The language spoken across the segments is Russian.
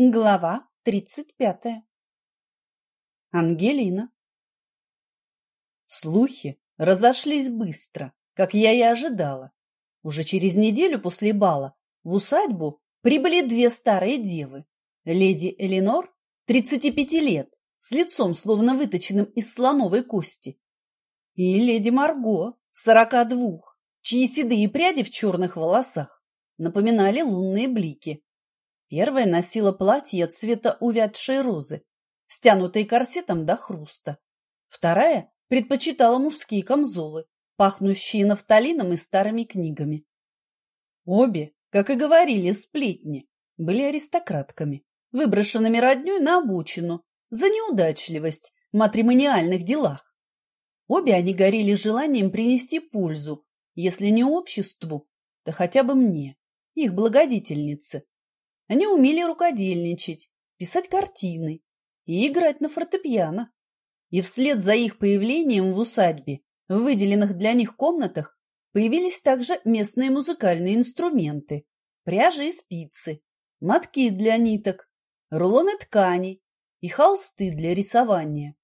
Глава тридцать пятая. Ангелина. Слухи разошлись быстро, как я и ожидала. Уже через неделю после бала в усадьбу прибыли две старые девы. Леди Эленор, 35 лет, с лицом словно выточенным из слоновой кости, и леди Марго, 42, чьи седые пряди в черных волосах напоминали лунные блики. Первая носила платье цвета увядшей розы, стянутые корсетом до хруста. Вторая предпочитала мужские камзолы, пахнущие нафталином и старыми книгами. Обе, как и говорили сплетни, были аристократками, выброшенными роднёй на обочину за неудачливость в матримониальных делах. Обе они горели желанием принести пользу, если не обществу, то хотя бы мне, их благодетельнице. Они умели рукодельничать, писать картины и играть на фортепиано. И вслед за их появлением в усадьбе, в выделенных для них комнатах, появились также местные музыкальные инструменты, пряжи и спицы, мотки для ниток, рулоны тканей и холсты для рисования.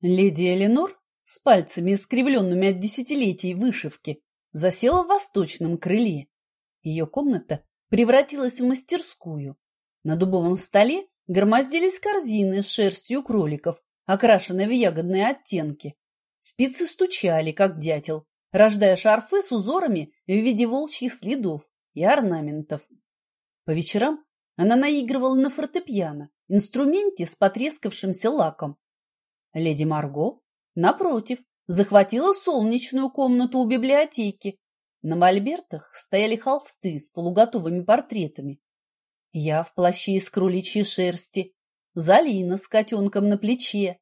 Леди Эленор с пальцами, искривленными от десятилетий вышивки, засела в восточном крыле. Ее комната превратилась в мастерскую. На дубовом столе громоздились корзины с шерстью кроликов, окрашенные в ягодные оттенки. Спицы стучали, как дятел, рождая шарфы с узорами в виде волчьих следов и орнаментов. По вечерам она наигрывала на фортепиано, инструменте с потрескавшимся лаком. Леди Марго, напротив, захватила солнечную комнату у библиотеки на мольбертах стояли холсты с полуготовыми портретами. Я в плаще из кроличьей шерсти, Залина с котенком на плече.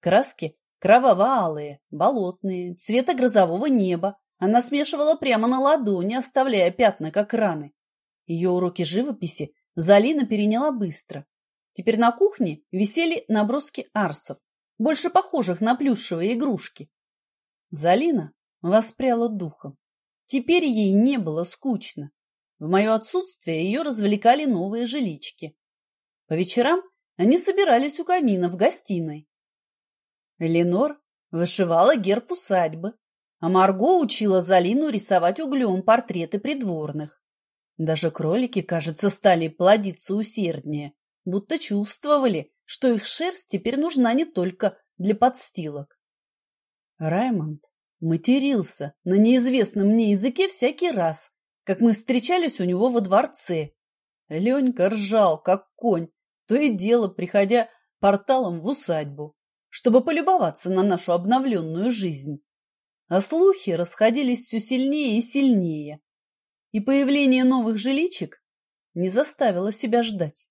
Краски кроваво-алые, болотные, цвета грозового неба. Она смешивала прямо на ладони, оставляя пятна, как раны. Ее уроки живописи Залина переняла быстро. Теперь на кухне висели наброски арсов, больше похожих на плюшевые игрушки. Залина воспряла духом. Теперь ей не было скучно. В мое отсутствие ее развлекали новые жилички. По вечерам они собирались у камина в гостиной. Ленор вышивала герб усадьбы, а Марго учила Залину рисовать углем портреты придворных. Даже кролики, кажется, стали плодиться усерднее, будто чувствовали, что их шерсть теперь нужна не только для подстилок. Раймонд матерился на неизвестном мне языке всякий раз, как мы встречались у него во дворце. Ленька ржал, как конь, то и дело, приходя порталом в усадьбу, чтобы полюбоваться на нашу обновленную жизнь. А слухи расходились все сильнее и сильнее, и появление новых жиличек не заставило себя ждать.